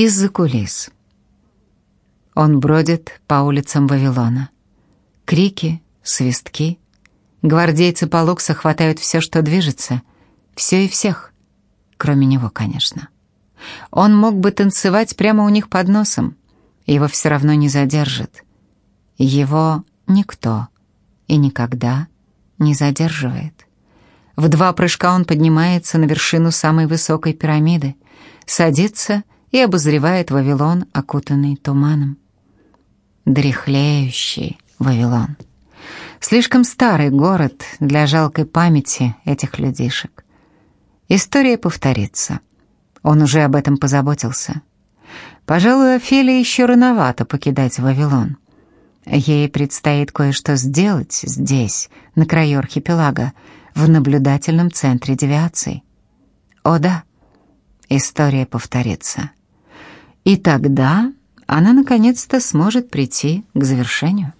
Из-за кулис. Он бродит по улицам Вавилона. Крики, свистки. Гвардейцы Палукса хватают все, что движется. Все и всех. Кроме него, конечно. Он мог бы танцевать прямо у них под носом. Его все равно не задержит. Его никто и никогда не задерживает. В два прыжка он поднимается на вершину самой высокой пирамиды, садится и обозревает Вавилон, окутанный туманом. Дряхлеющий Вавилон. Слишком старый город для жалкой памяти этих людишек. История повторится. Он уже об этом позаботился. Пожалуй, Офелии еще рановато покидать Вавилон. Ей предстоит кое-что сделать здесь, на краю архипелага, в наблюдательном центре девиаций. О да, история повторится. И тогда она наконец-то сможет прийти к завершению.